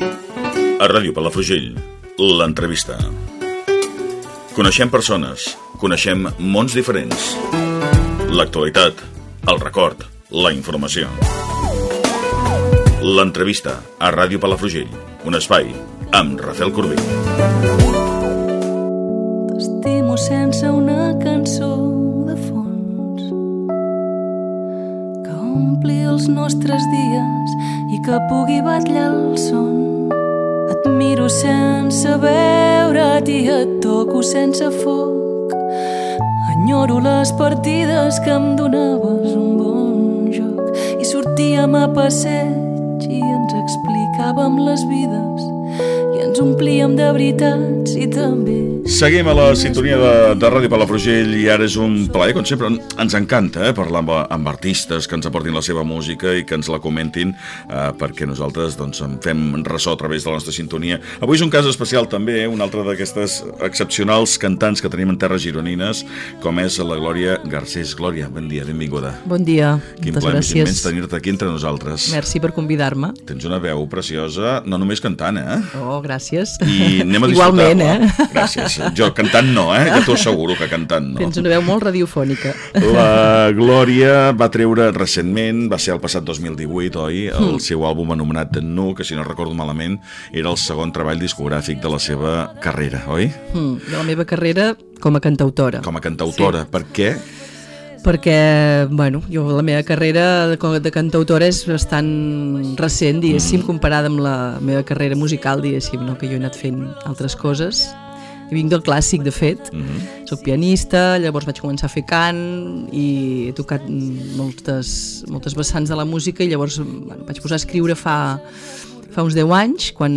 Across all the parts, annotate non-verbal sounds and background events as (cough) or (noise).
A Ràdio Palafrugell, l'entrevista. Coneixem persones, coneixem mons diferents. L'actualitat, el record, la informació. L'entrevista a Ràdio Palafrugell, un espai amb Rafael Corbí. T'estimo sense una cançó de fons que ompli els nostres dies i que pugui batllar el son. Et miro sense veure't i et toco sense foc. Enyoro les partides que em donaves un bon joc i sortíem a passeig i ens explicàvem les vides i ens omplíem de veritats i també Seguim a la sintonia de, de Ràdio Palafrugell i ara és un plaer, com sempre, ens encanta eh, parlar amb, amb artistes que ens aportin la seva música i que ens la comentin eh, perquè nosaltres doncs, en fem ressò a través de la nostra sintonia. Avui és un cas especial també, eh, una altra d'aquestes excepcionals cantants que tenim en terres gironines, com és la Glòria Garcés. Glòria, bon dia, benvinguda. Bon dia, Quin moltes plaer gràcies. immens tenir-te aquí entre nosaltres. Merci per convidar-me. Tens una veu preciosa, no només cantant, eh? Oh, gràcies. I anem a (laughs) Igualment, disfrutar-la. eh? Gràcies. Jo cantant no, eh? Ja t'ho asseguro que cantant no. Tens una veu molt radiofònica. La Glòria va treure recentment, va ser el passat 2018, oi? El Hmm. seu àlbum anomenat Nu, que si no recordo malament era el segon treball discogràfic de la seva carrera, oi? Mm, de la meva carrera com a cantautora. Com a cantautora. Per què? Perquè, bueno, jo la meva carrera de, cantautora és bastant recent, Mm. diguéssim, comparada amb la meva carrera musical, diguéssim, no? que jo he anat fent altres coses. I vinc del clàssic, de fet. Mm -hmm. Soc pianista, llavors vaig començar a fer cant i he tocat mm, moltes, moltes vessants de la música i llavors bueno, vaig posar a escriure fa, fa uns 10 anys, quan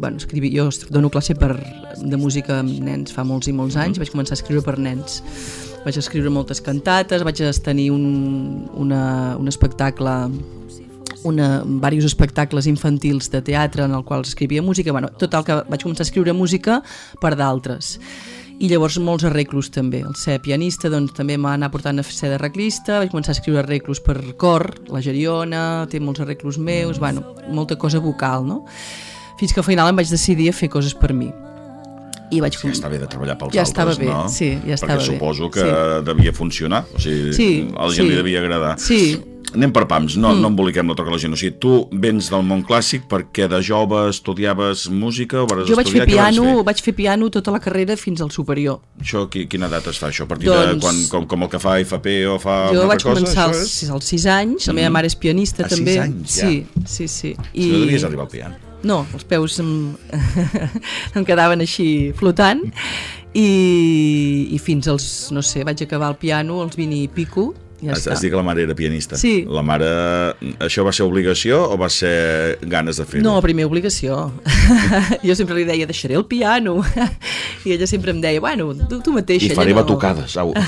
bueno, escrivi, jo dono classe per, de música amb nens fa molts i molts anys, vaig començar a escriure per nens. Vaig escriure moltes cantates, vaig tenir un, una, un espectacle una, diversos espectacles infantils de teatre en el qual escrivia música, bueno, total que vaig començar a escriure música per d'altres i llavors molts arreglos també el ser pianista doncs també m'ha anat portant a ser d'arreglista, vaig començar a escriure arreglos per cor, la Geriona té molts arreglos meus, bueno, molta cosa vocal no? fins que al final em vaig decidir a fer coses per mi i vaig Ja està bé de treballar pels Ja altres, estava bé, no? sí, ja estava Perquè bé, suposo que sí. devia funcionar, o sigui, Sí, a la gent sí. li devia agradar. Sí. Anem per pams, no, mm. no emboliquem la toca a la gent. O sigui, tu vens del món clàssic perquè de jove estudiaves música o vas jo vaig fer piano, fer? vaig fer piano tota la carrera fins al superior Això, qui- quina edat es fa, això? A partir Doncs- de quan, com, com el que fa FP o fa Jo una vaig altra cosa, començar als, és? als 6 anys, la meva Mm. mare és pianista A també. anys, ja. Sí, sí, sí. I... No devies arribar al piano. No, els peus em, (laughs) em quedaven així flotant i, i fins als, no sé, vaig acabar el piano als 20 i pico ja has, has dit que la mare era pianista. Sí. La mare... Això va ser obligació o va ser ganes de fer-ho? No, primer obligació. (laughs) jo sempre li deia, deixaré el piano. (laughs) I ella sempre em deia, bueno, tu, tu mateixa. I faré no. batucades, au. (laughs)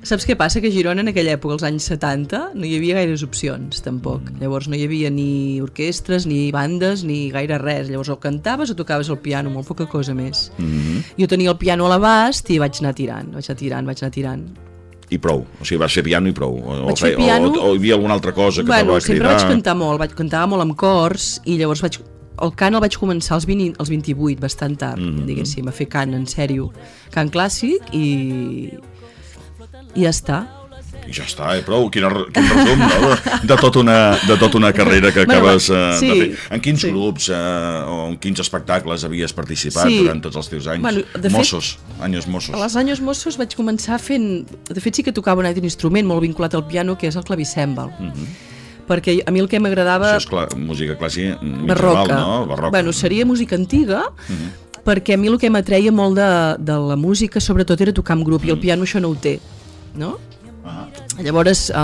Saps què passa? Que a Girona en aquella època, als anys 70, no hi havia gaires opcions, tampoc. Llavors no hi havia ni orquestres, ni bandes, ni gaire res. Llavors o cantaves o tocaves el piano, molt poca cosa més. Mm -hmm. Jo tenia el piano a l'abast i vaig anar tirant, vaig anar tirant, vaig anar tirant. I prou. O sigui, vas fer piano i prou. O, Vaig fer piano. o, o, hi havia alguna altra cosa que bueno, te va sempre cridar? vaig cantar molt, vaig cantar molt amb cors i llavors vaig el cant el vaig començar als, 20, als 28, bastant tard, mm. -hmm. diguéssim, a fer cant en sèrio, cant clàssic i, i ja està. I ja està, eh? prou. Quin, quin resum, no? De, tota una, de tota una carrera que acabes eh, sí, de fer. En quins sí. grups eh, o en quins espectacles havies participat Sí. durant tots els teus anys? Bueno, de fet- Mossos, anys Mossos. A les anys Mossos vaig començar fent... De fet, sí que tocava un instrument molt vinculat al piano, que és el clavicèmbal. Mm -hmm. Perquè a mi el que m'agradava... Això és cla música clàssica mitjaval, barroca. no? Barroca. Bueno, seria música antiga, perquè a mi el que m'atreia molt de, de la música, sobretot, era tocar en grup, i el piano això no ho té, no? Ah. Llavors, eh,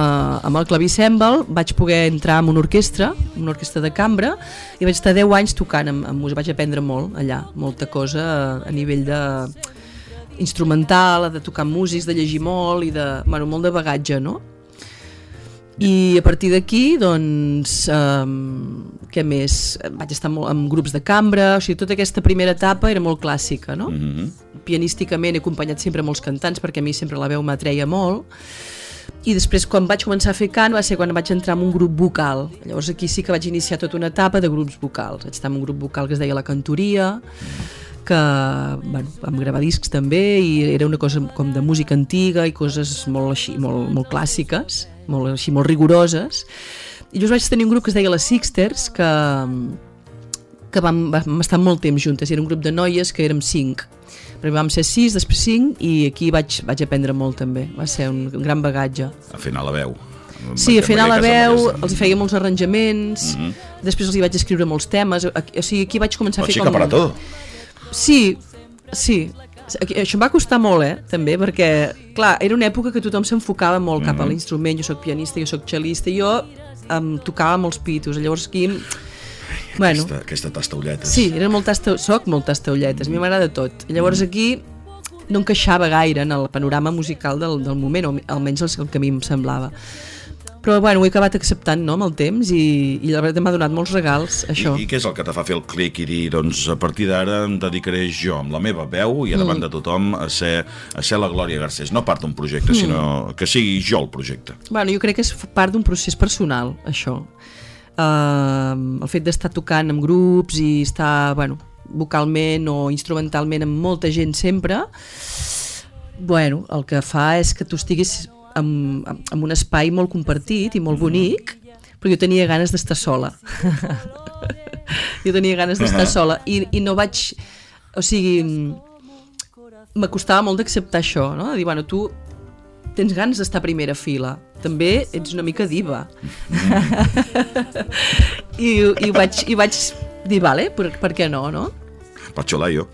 amb el clavicèmbal vaig poder entrar en una orquestra, una orquestra de cambra, i vaig estar 10 anys tocant amb, amb música. Vaig aprendre molt allà, molta cosa a, a nivell de instrumental, de tocar amb músics, de llegir molt i de, bueno, molt de bagatge, no? I a partir d'aquí, doncs, um, què més? Vaig estar molt amb grups de cambra, o sigui, tota aquesta primera etapa era molt clàssica, no? Mm -hmm. Pianísticament he acompanyat sempre molts cantants perquè a mi sempre la veu m'atreia molt i després quan vaig començar a fer cant va ser quan vaig entrar en un grup vocal. Llavors aquí sí que vaig iniciar tota una etapa de grups vocals. Vaig estar en un grup vocal que es deia La Cantoria que bueno, vam gravar discs també i era una cosa com de música antiga i coses molt així, molt, molt clàssiques molt, així, molt rigoroses. I llavors vaig tenir un grup que es deia Les Sixters que, que vam, vam estar molt temps juntes, era un grup de noies que érem cinc Primer vam ser sis, després cinc, i aquí vaig, vaig aprendre molt també. Va ser un, un gran bagatge. A final la veu. Sí, a final la veu, els hi feia molts arranjaments, mm -hmm. després els hi vaig escriure molts temes, o sigui, aquí vaig començar a fer com... para todo. Sí, sí, això em va costar molt, eh, també, perquè, clar, era una època que tothom s'enfocava molt cap mm -hmm. a mhm. l'instrument, jo sóc pianista, jo sóc cel·lista, i jo em tocava molts pitos, llavors aquí Bueno, aquesta, aquesta tasta ulletes. Sí, era molt tasta, soc molt tasta ulletes, a mi m'agrada tot. Llavors aquí no encaixava gaire en el panorama musical del, del moment, o almenys el, el que a mi em semblava però bueno, ho he acabat acceptant no, amb el temps i, i la veritat m'ha donat molts regals això. I, I què és el que te fa fer el clic i dir doncs a partir d'ara em dedicaré jo amb la meva veu i a davant mm. de tothom a ser, a ser la Glòria Garcés, no part d'un projecte mm. sinó que sigui jo el projecte Bueno, jo crec que és part d'un procés personal això eh, el fet d'estar tocant amb grups i estar, bueno, vocalment o instrumentalment amb molta gent sempre, bueno, el que fa és que tu estiguis en, en un espai molt compartit i molt bonic, però jo tenia ganes d'estar sola. (laughs) jo tenia ganes d'estar sola i, i no vaig... O sigui, m'acostava molt d'acceptar això, no? De dir, bueno, tu tens ganes d'estar a primera fila. També ets una mica diva. (laughs) I, i, vaig, I vaig dir, vale, per, per què no, no? Jo.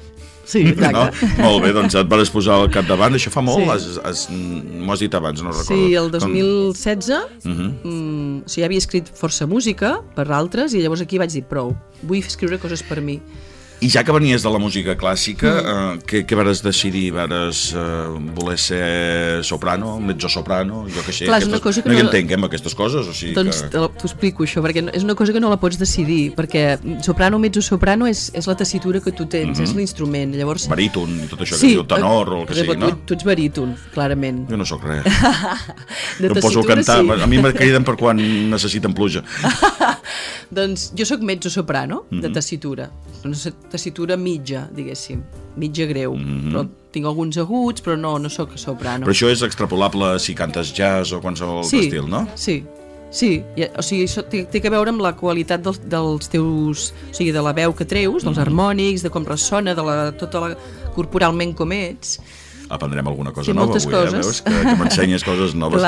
Sí, exacte. No? Molt bé, doncs et vas posar al capdavant. Això fa molt, sí. m'ho has dit abans, no recordo. Sí, el 2016 Com... uh -huh. mm, o sigui, havia escrit força música per altres i llavors aquí vaig dir, prou, vull escriure coses per mi. I ja que venies de la música clàssica, mm. eh, què, què vares decidir? Vares eh, voler ser soprano, mezzo-soprano, jo què sé? Clar, aquestes... cosa que no, no hi entenc, eh, aquestes coses. O sigui doncs que... t'ho explico, això, perquè és una cosa que no la pots decidir, perquè soprano, mezzo-soprano és, és la tessitura que tu tens, mm -hmm. és l'instrument. Llavors... Baríton i tot això sí, que diu tenor o el que sigui, no? Tu, tu ets baríton, clarament. Jo no sóc res. (laughs) de no em poso a cantar. Sí. A mi me criden per quan necessiten pluja. (laughs) doncs jo sóc mezzo-soprano, mm -hmm. de mhm. tessitura. Una tessitura mitja, diguéssim, mitja greu, mm -hmm. però tinc alguns aguts, però no, no sóc soprano. Però això és extrapolable si cantes jazz o qualsevol sí, estil, no? Sí, Sí, o sigui, això té, té a veure amb la qualitat dels, dels teus... O sigui, de la veu que treus, dels -hmm. harmònics, de com ressona, de la, tota la, corporalment com ets aprendrem alguna cosa sí, nova avui, coses. eh? Veus? Que, que m'ensenyes coses noves.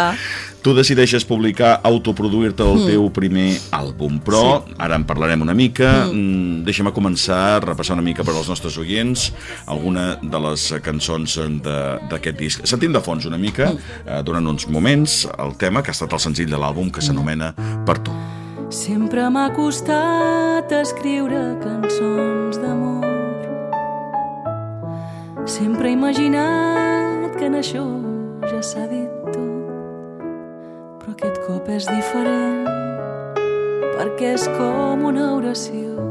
Tu decideixes publicar, autoproduir-te el mm. teu primer àlbum, però sí. ara en parlarem una mica. Mm. mm deixa'm començar a repassar una mica per als nostres oients alguna de les cançons d'aquest disc. Sentim de fons una mica, mm. eh, durant uns moments, el tema que ha estat el senzill de l'àlbum que s'anomena Per tu. Sempre m'ha costat escriure cançons d'amor Sempre he imaginat que en això ja s'ha dit tot, però aquest cop és diferent, perquè és com una oració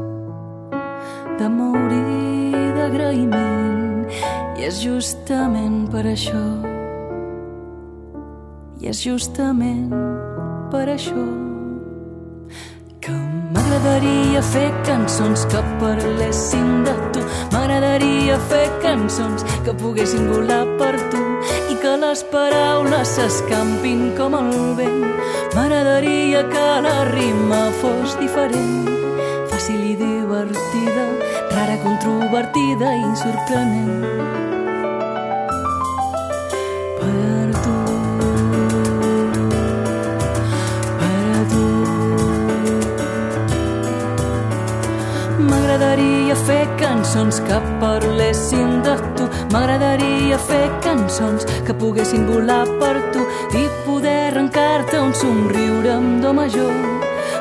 d'amor i d'agraïment, i és justament per això, i és justament per això M'agradaria fer cançons que parlessin de tu. M'agradaria fer cançons que poguessin volar per tu i que les paraules s'escampin com el vent. M'agradaria que la rima fos diferent, fàcil i divertida, rara, controvertida i sorprenent. M'agradaria fer cançons que parlessin de tu. M'agradaria fer cançons que poguessin volar per tu i poder arrencar-te un somriure amb do major.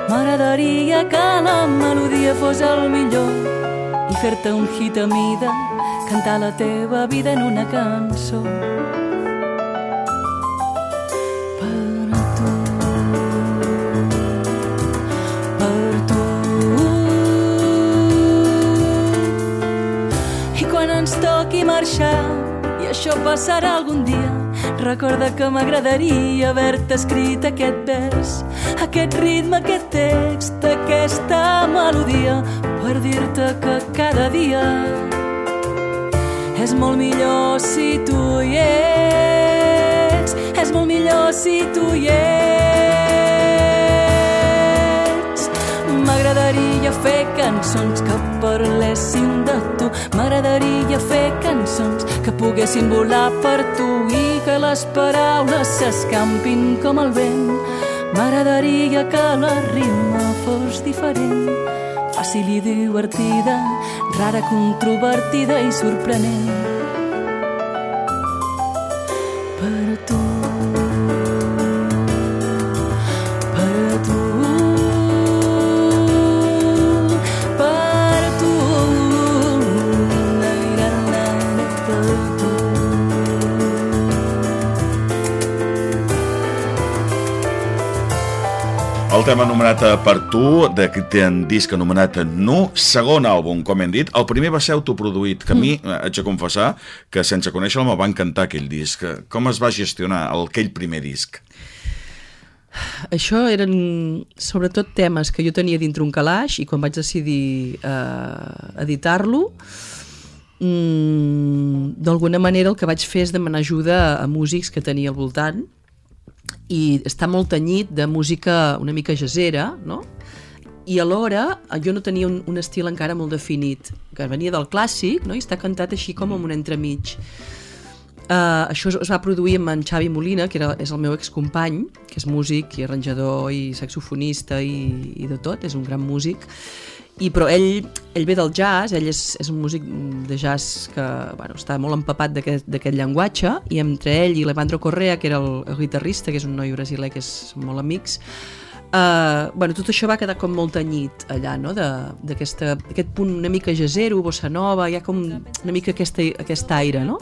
M'agradaria que la melodia fos el millor i fer-te un hit a mida, cantar la teva vida en una cançó. Marxar i això passarà algun dia. Recorda que m'agradaria haver-te escrit aquest vers, aquest ritme, aquest text, aquesta melodia, per dir-te que cada dia és molt millor si tu hi ets, és molt millor si tu hi ets. M'agradaria fer cançons que parlessin de tu, m'agradaria fer cançons que poguessin volar per tu i que les paraules s'escampin com el vent. M'agradaria que la rima fos diferent, fàcil i divertida, rara, controvertida i sorprenent. El tema anomenat eh, Per tu, d'aquest disc anomenat No, segon àlbum, com hem dit. El primer va ser autoproduït, que a mi, eh, haig de confessar, que sense conèixer-lo me va encantar aquell disc. Com es va gestionar el, aquell primer disc? Això eren sobretot temes que jo tenia dintre un calaix i quan vaig decidir eh, editar-lo mm, d'alguna manera el que vaig fer és demanar ajuda a músics que tenia al voltant i està molt tenyit de música una mica jazzera, no? I alhora eh, jo no tenia un, un estil encara molt definit, que venia del clàssic, no? i està cantat així com amb un entremig. Uh, això es va produir amb en Xavi Molina, que era, és el meu excompany, que és músic i arranjador i saxofonista i, i de tot, és un gran músic. I, però ell, ell ve del jazz, ell és, és un músic de jazz que bueno, està molt empapat d'aquest llenguatge i entre ell i l'Evandro Correa, que era el, el guitarrista, que és un noi brasiler que és molt amics, Uh, bueno, tot això va quedar com molt tenyit allà, no? d'aquest punt una mica jazzero, bossa nova, hi ha com una mica aquesta, aquest aire, no?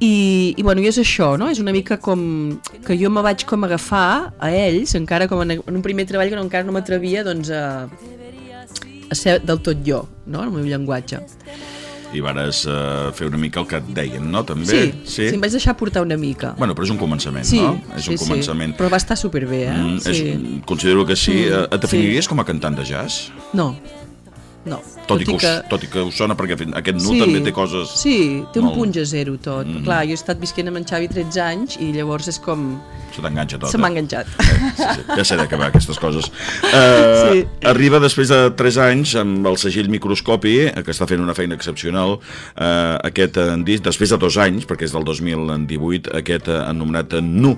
I, i bueno, i és això, no? És una mica com que jo me vaig com agafar a ells, encara com en, en un primer treball que no, encara no m'atrevia doncs, a, a ser del tot jo, no? El meu llenguatge. I vares uh, fer una mica el que et deien, no? També? Sí, sí, sí, em vaig deixar portar una mica. Bueno, però és un començament, sí, no? És sí, un començament. Sí, però va estar superbé, eh? Mm, és, sí. Considero que sí. Mm, Mm, et definiries sí. com a cantant de jazz? No, no. Tot, i que, us, tot i que us sona, perquè aquest nu també té coses... Sí, té un molt- punt jazzero tot. Mm. Mm. Clar, jo he estat visquent amb en Xavi 13 anys i llavors és com... Se t'enganxa tot. Se m'ha eh? enganxat. Sí, sí, ja sé d'acabar aquestes coses. Uh, Sí. Arriba després de 3 anys amb el segell Microscopi, eh, que està fent una feina excepcional, uh, aquest uh, disc, després de dos anys, perquè és del 2018, aquest anomenat Nu.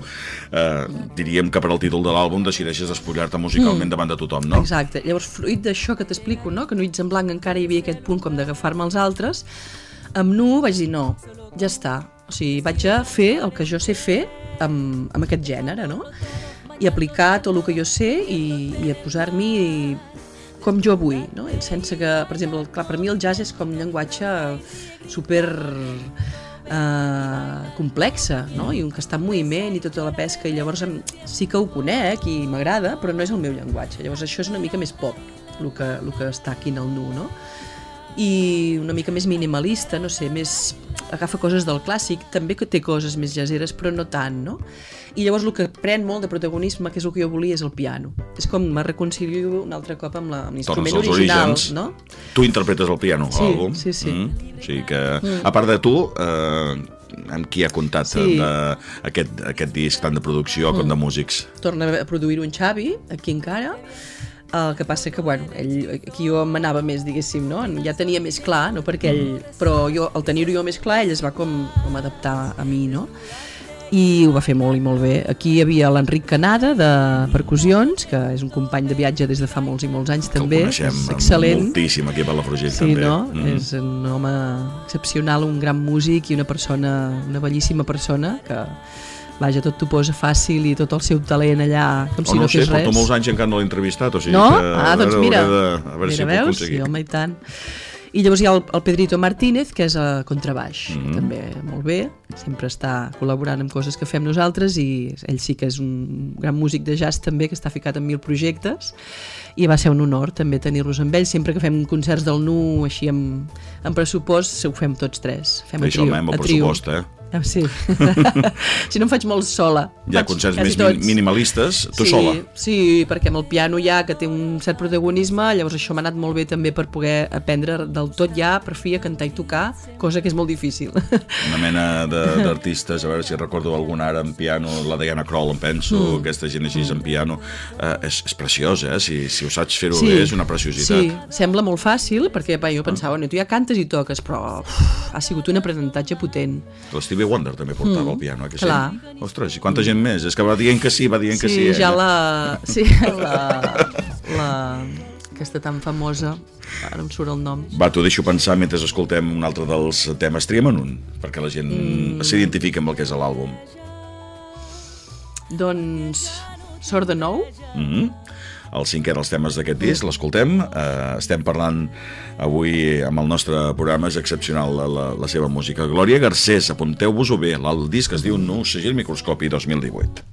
Uh, diríem que per al títol de l'àlbum decideixes despullar-te musicalment mm. davant de tothom, no? Exacte. Llavors, fruit d'això que t'explico, no? que Nuits en Blanc encara hi havia aquest punt com d'agafar-me als altres, amb Nu vaig dir no, ja està. O sigui, vaig a fer el que jo sé fer amb, amb aquest gènere, no? I aplicar tot el que jo sé i, i a posar-m'hi com jo vull, no? Sense que, per exemple, clar, per mi el jazz és com un llenguatge super eh, complexa, no? I un que està en moviment i tota la pesca, i llavors sí que ho conec i m'agrada, però no és el meu llenguatge. Llavors això és una mica més pop, el que, el que està aquí en el nu, no? i una mica més minimalista, no sé, més agafa coses del clàssic, també que té coses més jazzeres, però no tant, no? I llavors el que pren molt de protagonisme, que és el que jo volia, és el piano. És com me reconcilio un altre cop amb l'instrument original, orígens. no? Tu interpretes el piano, Sí, a l'àlbum. sí, sí. Mm? O sigui que, a part de tu, eh, amb qui ha comptat Sí. de, aquest, aquest disc tant de producció com de músics? Torna a produir-ho en Xavi, aquí encara, el que passa que, bueno, ell, aquí jo m'anava més, diguéssim, no? Ja tenia més clar, no? Perquè ell... Però jo, al tenir-ho jo més clar, ell es va com, com adaptar a mi, no? i ho va fer molt i molt bé. Aquí hi havia l'Enric Canada, de Percussions, que és un company de viatge des de fa molts i molts anys Que també. el coneixem excel·lent. moltíssim aquí a Palafrugell Sí, també. no? Mm. És un home excepcional, un gran músic i una persona, una bellíssima persona que, vaja, tot t'ho posa fàcil i tot el seu talent allà, com si no no ho sé, fes res. porto molts anys encara no l'he entrevistat, o sigui No? que... Ah, doncs a veure, mira. De, a veure mira, si ho puc veus? aconseguir. Sí, home, i tant. I llavors hi ha el, el Pedrito Martínez, que és a contrabaix, mm -hmm. també molt bé, sempre està col·laborant amb coses que fem nosaltres i ell sí que és un gran músic de jazz també, que està ficat en mil projectes i va ser un honor també tenir-los amb ell, sempre que fem concerts del NU així amb, amb pressupost, ho fem tots tres, fem a Això, trio. amb el a trio. pressupost, eh? Ah, Sí. (laughs) si no em faig molt sola. Hi ha Faig concerts més tots. mi- minimalistes, tu sí, sola. Sí, perquè amb el piano ja que té un cert protagonisme, llavors això m'ha anat molt bé també per poder aprendre del tot ja, per fi, a cantar i tocar, cosa que és molt difícil. (laughs) Una mena de- d'artistes, a veure si recordo algun ara en piano, la Diana Kroll, em penso, Mm. aquesta gent així en piano. Eh, és, és preciós, eh? Si, si ho saps fer-ho Sí. bé, és una preciositat. Sí, sembla molt fàcil, perquè va, jo pensava, bueno, tu ja cantes i toques, però uf, ha sigut un aprenentatge potent. L'Stevie Wonder també portava el piano, eh? Que sí? Mm. clar. Ostres, i quanta gent més? És que va dient que sí, va dient que sí. ja ella. la... (laughs) Sí, la... la aquesta tan famosa, ara em surt el nom. Va, t'ho deixo pensar mentre escoltem un altre dels temes. Triem en un, perquè la gent Mm. s'identifica amb el que és l'àlbum. Doncs, sort de nou? Mm -hmm. El cinquè dels temes d'aquest disc, l'escoltem. Uh, estem parlant avui amb el nostre programa, és excepcional la, la, la seva música. Glòria Garcés, apunteu-vos-ho bé, el disc es diu Nou Segell Microscopi 2018.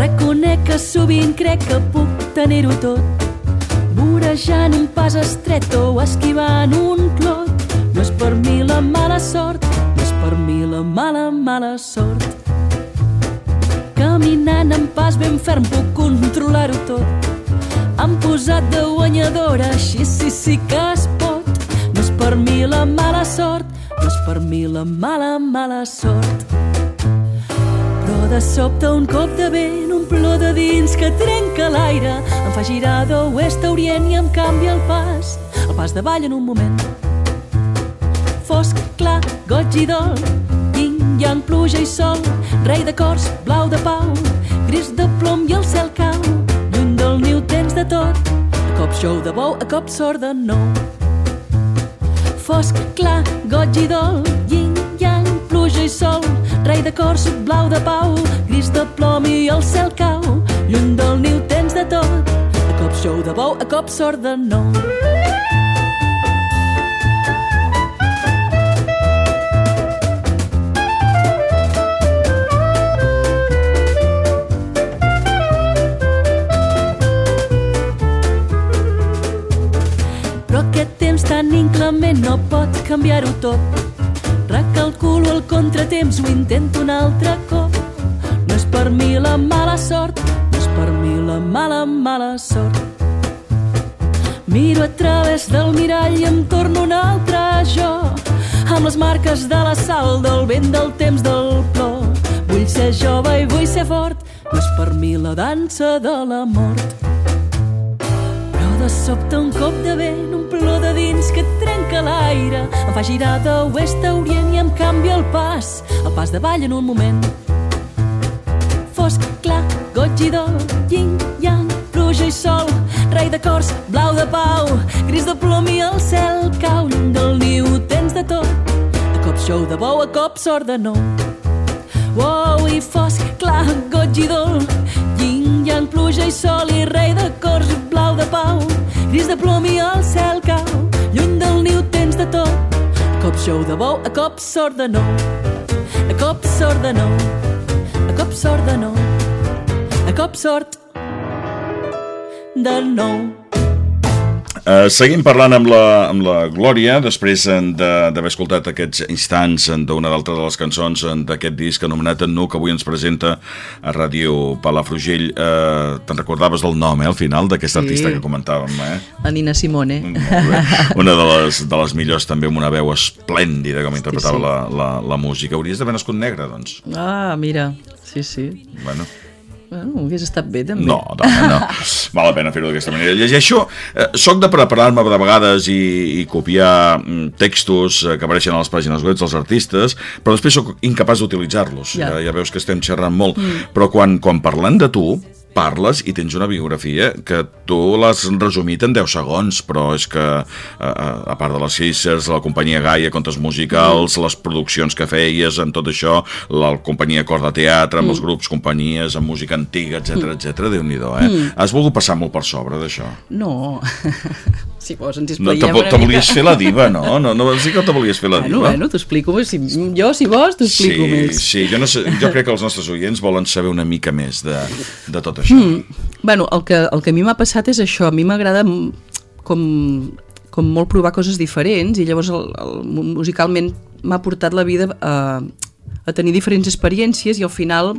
Reconec que sovint crec que puc tenir-ho tot. Vorejant un pas estret o esquivant un clot. No és per mi la mala sort no és per mi la mala, mala sort. Caminant en pas ben ferm puc controlar-ho tot. Han posat de guanyadora així sí, sí que es pot. No és per mi la mala sort no és per mi la mala, mala sort de sobte un cop de vent, un plor de dins que trenca l'aire, em fa girar d'oest a orient i em canvia el pas, el pas davall en un moment. Fosc, clar, goig i dol, yin, yang, pluja i sol, rei de cors, blau de pau, gris de plom i el cel cau, lluny del niu tens de tot, a cop xou de bou, a cop sort de nou. Fosc, clar, goig i dol, yin, pluja i sol, rei de cor, suc blau de pau, gris de plom i el cel cau, lluny del niu tens de tot, a cop xou de bou, a cop sort de nou. Però aquest temps tan inclement no pot canviar-ho tot. Recalculo el contratemps, ho intento un altre cop. No és per mi la mala sort, no és per mi la mala, mala sort. Miro a través del mirall i em torno un altre jo, amb les marques de la sal, del vent, del temps, del plor. Vull ser jove i vull ser fort, no és per mi la dansa de la mort. Però de sobte un cop de vent, un plor de dins que trenca l'aire, em fa girar d'oest a orient i em canvia el pas, el pas de ball en un moment. Fosc, clar, goig i dol, yin, yang, pluja i sol, rei de cors, blau de pau, gris de plom i el cel cau, lluny del niu tens de tot, a cop xou de bou, a cop sort de nou. Wow, i fosc, clar, goig i dol, yin, yang, pluja i sol i rei de cors, blau de pau, gris de plom i xou de bou, a cop sort de nou, a cop sort de nou, a cop sort de nou, a cop sort de nou. Uh, seguim parlant amb la, amb la Glòria, després eh, de- d'haver escoltat aquests instants eh, d'una d'altra de les cançons eh, d'aquest disc anomenat En Nu, que avui ens presenta a Ràdio Palafrugell. Uh, Te'n recordaves del nom, eh, al final, d'aquesta Sí. artista que comentàvem, eh? La Nina Simone. Bé. Una de les, de les millors també amb una veu esplèndida com interpretava sí. la, la, la música. Hauries d'haver nascut negre, doncs. Ah, mira, sí, sí. Bueno, Bueno, hagués estat bé, també. no, dona, no. (laughs) Val la pena fer-ho d'aquesta manera. Llegeixo, eh, soc de preparar-me de vegades i, i copiar mm, textos eh, que apareixen a les pàgines web dels artistes, però després sóc incapaç d'utilitzar-los. Ja. Ja. ja. veus que estem xerrant molt. Mm. Però quan, quan parlem de tu, parles i tens una biografia que tu l'has resumit en 10 segons, però és que, a, a, part de les Cícers, la companyia Gaia, contes musicals, les produccions que feies, en tot això, la companyia Cor de Teatre, amb els grups, companyies, amb música antiga, etc etc. déu nhi eh? Has volgut passar molt per sobre d'això? No, (laughs) si vols ens No, explayem te, te volies fer la diva, no? No, no sí que te volies fer la Bueno, diva. bueno, t'explico més. Si, jo, si vols, t'explico sí, més. sí, jo, no sé, jo crec que els nostres oients volen saber una mica més de, de tot això. Mm. Bueno, el que, el que a mi m'ha passat és això. A mi m'agrada com, com molt provar coses diferents i llavors el, el, musicalment m'ha portat la vida a, a tenir diferents experiències i al final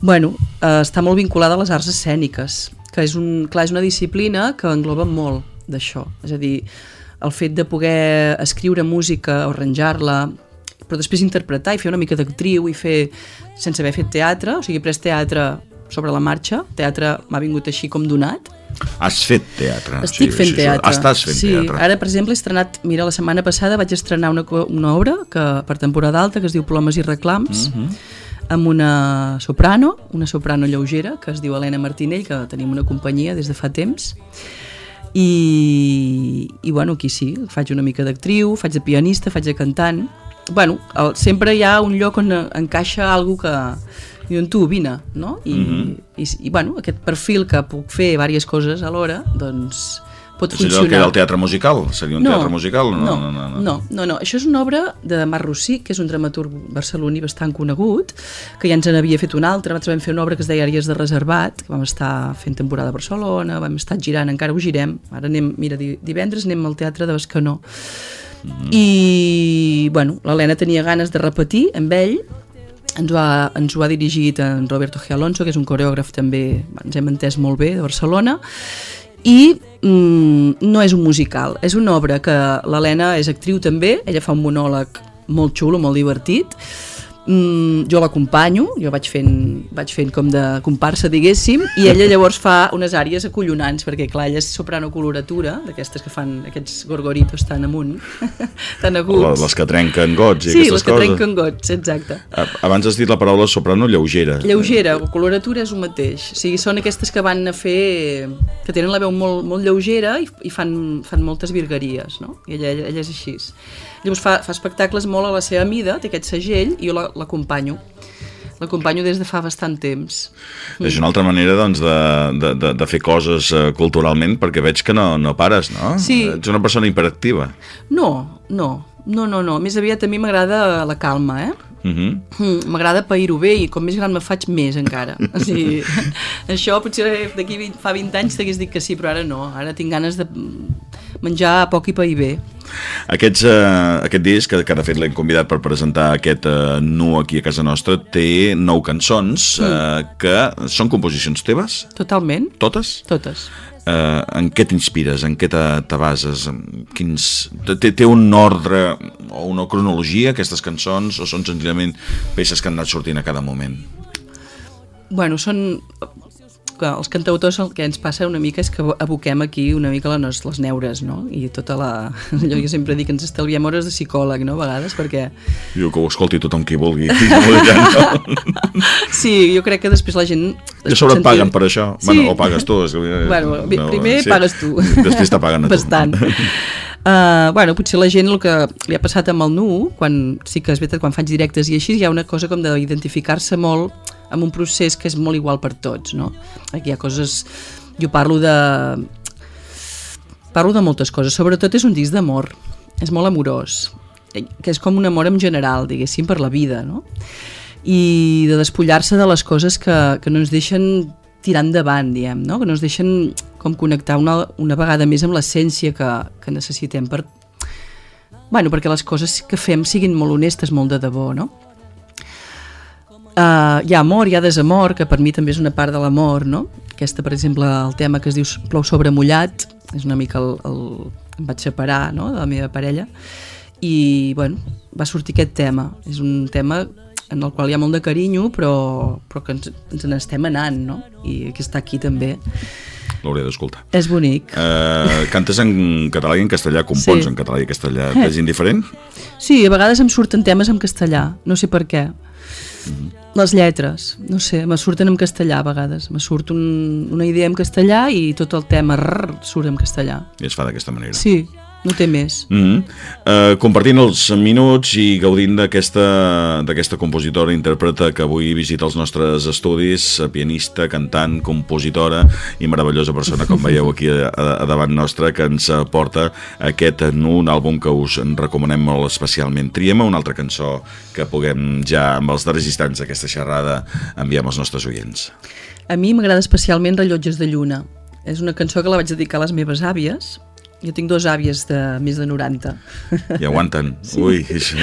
bueno, eh, està molt vinculada a les arts escèniques, que és, un, clar, és una disciplina que engloba molt d'això. És a dir, el fet de poder escriure música o arranjar-la, però després interpretar i fer una mica d'actriu i fer, sense haver fet teatre, o sigui, he pres teatre sobre la marxa, teatre m'ha vingut així com donat, Has fet teatre. estic sí, fent sí, teatre. Estàs fent sí, teatre. Ara, per exemple, he estrenat... Mira, la setmana passada vaig estrenar una, una obra que per temporada alta que es diu Plomes i reclams, Mhm. amb una soprano, una soprano lleugera, que es diu Helena Martinell, que tenim una companyia des de fa temps. I, i bueno, aquí sí, faig una mica d'actriu, faig de pianista, faig de cantant. Bueno, el, sempre hi ha un lloc on encaixa algo que diuen tu, vine, no? I, Mhm. i, i bueno, aquest perfil que puc fer diverses coses alhora, doncs pot És allò funcionar. que era el teatre musical? Seria un teatre musical? No, no, no, no, no. Això és una obra de Marc Rossí, que és un dramaturg barceloní bastant conegut, que ja ens n'havia fet una altra, nosaltres vam fer una obra que es deia Àrees de Reservat, que vam estar fent temporada a Barcelona, vam estar girant, encara ho girem, ara anem, mira, di- divendres anem al Teatre de Bescanó. I, bueno, l'Helena tenia ganes de repetir amb ell, ens ho, ha, ens ho ha dirigit en Roberto G. Alonso, que és un coreògraf també, ens hem entès molt bé, de Barcelona, i mm, no és un musical, és una obra que l'Helena és actriu també, ella fa un monòleg molt xulo, molt divertit, mm, jo l'acompanyo, jo vaig fent, vaig fent com de comparsa, diguéssim, i ella (laughs) llavors fa unes àrees acollonants, perquè clar, ella és soprano coloratura, d'aquestes que fan aquests gorgoritos tan amunt, (laughs) tan aguts. Les que trenquen gots i sí, aquestes les que coses. trenquen gots, exacte. Abans has dit la paraula soprano lleugera. Lleugera o coloratura és el mateix. O sigui, són aquestes que van a fer... que tenen la veu molt, molt lleugera i, i fan, fan moltes virgueries, no? I ella, ella, ella és així. Llavors fa, fa espectacles molt a la seva mida, té aquest segell, i jo la- l'acompanyo. L'acompanyo des de fa bastant temps. És una altra manera doncs, de, de, de, de fer coses eh, culturalment perquè veig que no, no pares, no? Sí. Ets una persona hiperactiva. No, no, no, no, no. Més aviat a mi m'agrada la calma, eh? Uh -huh. Mm, M'agrada pair-ho bé i com més gran me faig més encara. (laughs) O sigui, (laughs) això potser d'aquí 20 fa 20 anys t'hagués dit que sí, però ara no. Ara tinc ganes de menjar a poc i pair bé. Aquests, eh, aquest disc, que, que de fet l'hem convidat per presentar aquest eh, nu aquí a casa nostra, té nou cançons eh, que són composicions teves, Totalment, totes? totes. Eh, en què t'inspires? En què te, te bases? Quins... Té, té un ordre o una cronologia, aquestes cançons, o són senzillament peces que han anat sortint a cada moment? Bueno, són... que els cantautors el que ens passa una mica és que aboquem aquí una mica les, les neures, no? I tota la... (laughs) Allò que sempre dic, ens estalviem hores de psicòleg, no? A vegades, perquè... Diu que ho escolti tothom qui vulgui. (laughs) no? Sí, jo crec que després la gent... I a sobre et paguen per això. Sí. Bueno, o pagues tu. És, que- Bueno, bi- primer pagues tu. Després te paguen a tu. Bastant. (laughs) Uh, bueno, potser la gent el que li ha passat amb el nu, quan, sí que és veritat, quan faig directes i així, hi ha una cosa com d'identificar-se molt amb un procés que és molt igual per tots, no? Aquí hi ha coses... Jo parlo de... Parlo de moltes coses, sobretot és un disc d'amor, és molt amorós, eh, que és com un amor en general, diguéssim, per la vida, no? i de despullar-se de les coses que, que no ens deixen tirar endavant, diem, no? que no ens deixen com connectar una, una vegada més amb l'essència que, que necessitem per, bueno, perquè les coses que fem siguin molt honestes, molt de debò, no? Uh, hi ha amor, hi ha desamor, que per mi també és una part de l'amor, no? Aquesta, per exemple, el tema que es diu Plou sobre mullat, és una mica el... el em vaig separar no? de la meva parella i, bueno, va sortir aquest tema. És un tema en el qual hi ha molt de carinyo, però, però que ens, ens n'estem anant, no? I que està aquí també. L'hauré d'escoltar. És bonic. Uh, cantes en català i en castellà, compons Sí. en català i castellà. (laughs) És indiferent? Sí, a vegades em surten temes en castellà, no sé per què. Les lletres, no sé, me surten en castellà a vegades. Me surt un, una idea en castellà i tot el tema rrr, surt en castellà. I es fa d'aquesta manera. Sí, no té més. Mm -hmm. uh, compartint els minuts i gaudint d'aquesta compositora, intèrpreta que avui visita els nostres estudis, pianista, cantant, compositora i meravellosa persona, com veieu aquí a, a, a davant nostra, que ens porta aquest en un àlbum que us recomanem molt especialment. Triem una altra cançó que puguem ja, amb els darrers instants d'aquesta xerrada, enviar als nostres oients. A mi m'agrada especialment Rellotges de Lluna. És una cançó que la vaig dedicar a les meves àvies, jo tinc dos àvies de més de 90. I aguanten. (laughs) Sí. Ui,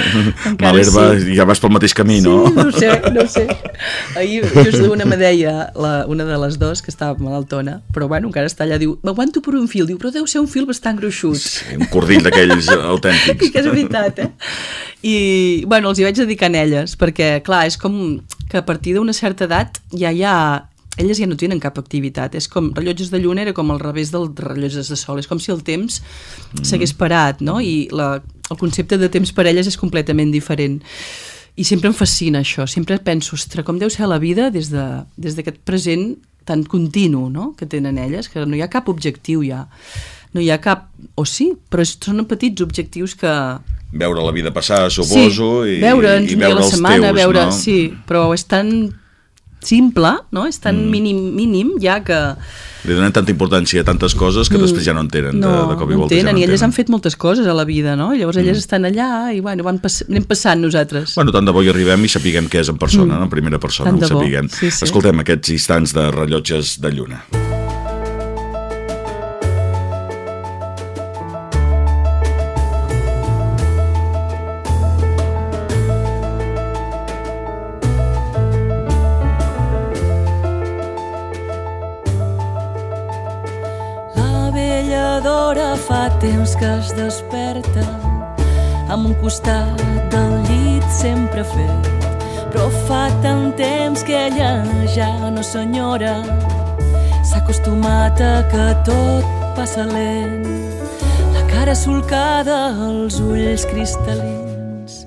(laughs) Malherba, sí. ja vas pel mateix camí, no? Sí, no sé, no sé. (laughs) Ahir just una me deia, la, una de les dos, que estava malaltona, però bueno, encara està allà, diu, m'aguanto per un fil, diu, però deu ser un fil bastant gruixut. Sí, un cordill d'aquells autèntics. I que és veritat, eh? I, bueno, els hi vaig dedicar a elles, perquè, clar, és com que a partir d'una certa edat ja hi ha elles ja no tenen cap activitat. És com, rellotges de lluna era com al revés del rellotges de sol. És com si el temps mm. s'hagués parat, no? I la, el concepte de temps per elles és completament diferent. I sempre em fascina això. Sempre penso, ostres, com deu ser la vida des d'aquest de, des present tan continu no? que tenen elles, que no hi ha cap objectiu ja. No hi ha cap... O sí, però són petits objectius que, veure la vida passar, suposo, sí, i, veure'ns i veure la setmana, teus, veure, no? Sí, però és tan simple, no? és tan mm. mínim, mínim ja que... Li donen tanta importància a tantes coses que mm. després ja no en tenen no, de, de cop i volta. No tenen, ja no i elles han fet moltes coses a la vida, no? Llavors elles mm. estan allà i bueno, van pass anem passant nosaltres. Bueno, tant de bo hi arribem i sapiguem què és en persona, mm. no? en primera persona, tant ho sapiguem. Sí, sí. Escoltem aquests instants de rellotges de lluna. Temps que es desperta amb un costat del llit sempre fet. Però fa tant temps que ella ja no senyora. S'ha acostumat a que tot passa lent. La cara solcada, els ulls cristal·lins.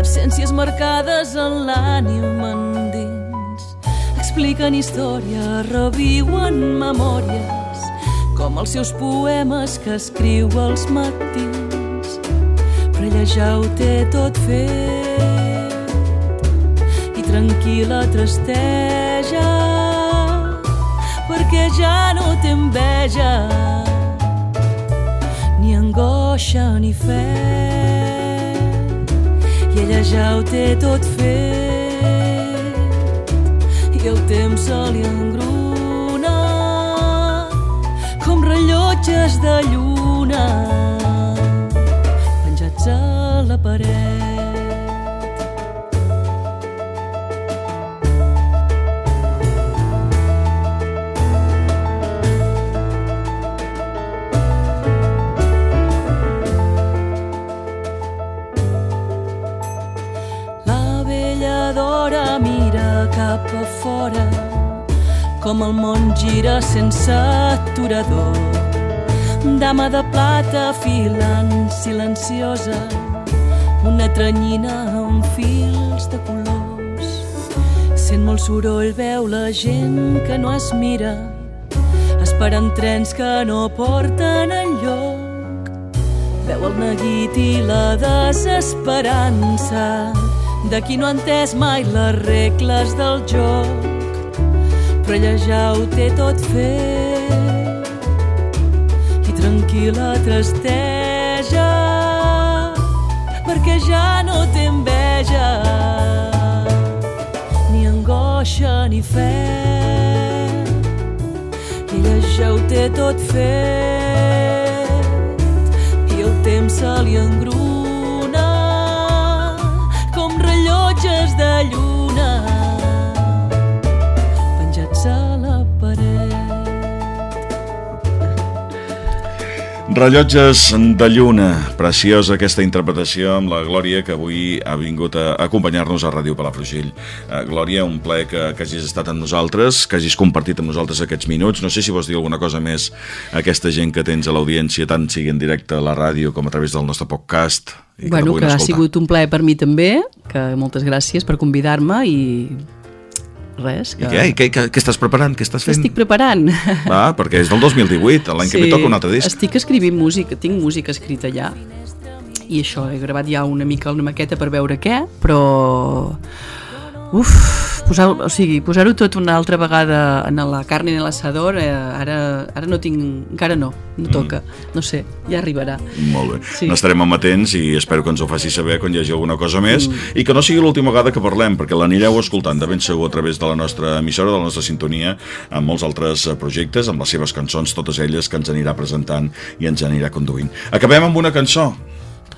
Absències marcades en l'ànim endins. Expliquen història, reviuen memòries com els seus poemes que escriu als matins. Però ella ja ho té tot fet i tranquil·la tresteja perquè ja no té enveja ni angoixa ni fe. I ella ja ho té tot fet i el temps se li engruna rellotges de lluna penjats a la paret. La vella d'hora mira cap a fora com el món gira sense aturador. Dama de plata filant silenciosa, una tranyina amb fils de colors. Sent molt soroll, veu la gent que no es mira, esperant trens que no porten enlloc. Veu el neguit i la desesperança de qui no ha entès mai les regles del joc però ella ja ho té tot fet tranquil·la tresteja perquè ja no té enveja ni angoixa ni fe. Ella ja ho té tot fet i el temps se li engruna com rellotges de lluna Rellotges de lluna, preciosa aquesta interpretació amb la Glòria que avui ha vingut a acompanyar-nos a Ràdio Palafrugell. Uh, Glòria, un ple que, que hagis estat amb nosaltres, que hagis compartit amb nosaltres aquests minuts. No sé si vols dir alguna cosa més a aquesta gent que tens a l'audiència, tant sigui en directe a la ràdio com a través del nostre podcast. I que bueno, que ha sigut un plaer per mi també, que moltes gràcies per convidar-me i res. Que... I què? I què, què, què estàs preparant? Què estàs fent? estic preparant? Ah, perquè és del 2018, l'any que ve toca un altre disc. Estic escrivint música, tinc música escrita ja i això, he gravat ja una mica una maqueta per veure què, però uf, posar, o sigui, posar-ho tot una altra vegada en la carn i en l'assador, eh, ara, ara no tinc, encara no, no toca, no sé, ja arribarà. Molt bé. Sí. N'estarem amatents i espero que ens ho faci saber quan hi hagi alguna cosa més Mm. i que no sigui l'última vegada que parlem, perquè l'anireu escoltant de ben segur a través de la nostra emissora, de la nostra sintonia, amb molts altres eh, projectes, amb les seves cançons, totes elles que ens anirà presentant i ens anirà conduint. Acabem amb una cançó.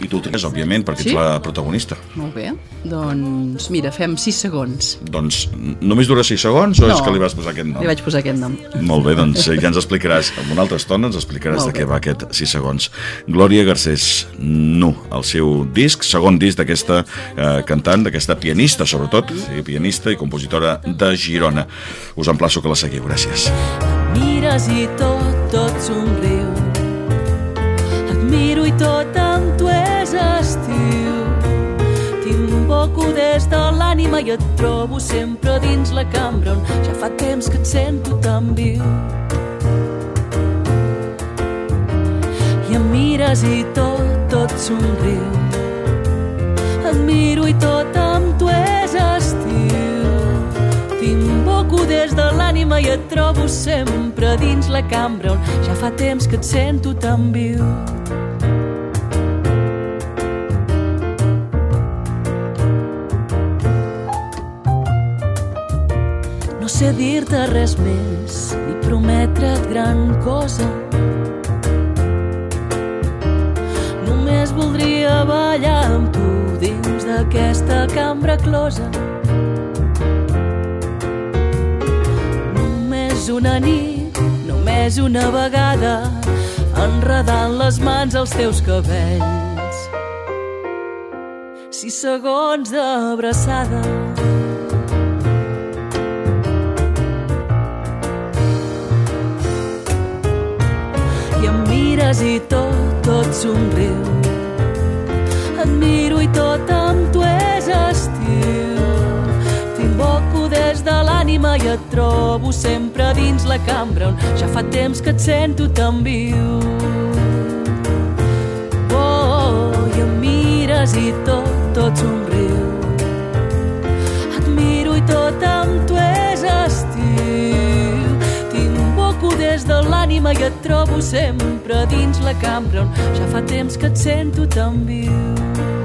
I tu tens, òbviament, perquè Sí? ets la protagonista. Molt bé, doncs mira, fem 6 segons. Doncs només dura 6 segons o No. és que li vas posar aquest nom? Li vaig posar aquest nom. Molt bé, doncs eh, ja ens explicaràs, en una altra estona ens explicaràs Molt de què bé. va aquest 6 segons. Glòria Garcés, Nu, el seu disc, segon disc d'aquesta eh, cantant, d'aquesta pianista, sobretot, sí, pianista i compositora de Girona. Us emplaço que la seguiu, gràcies. Mires i tot, tot somriu. Et miro i tot des de l'ànima i et trobo sempre dins la cambra on ja fa temps que et sento tan viu. I em mires i tot, tot somriu. Et miro i tot amb tu és estiu. T'invoco des de l'ànima i et trobo sempre dins la cambra on ja fa temps que et sento tan viu. Sé dir-te res més ni prometre't gran cosa. Només voldria ballar amb tu dins d'aquesta cambra closa. Només una nit, només una vegada, enredant les mans als teus cabells. Sis segons d'abraçada. Mires i tot, tot somriu. Et miro i tot amb tu és estiu. T'invoco des de l'ànima i et trobo sempre dins la cambra on ja fa temps que et sento tan viu. Oh, i em mires i tot, tot somriu. De l'ànima i et trobo sempre dins la cambra on ja fa temps que et sento tan viu.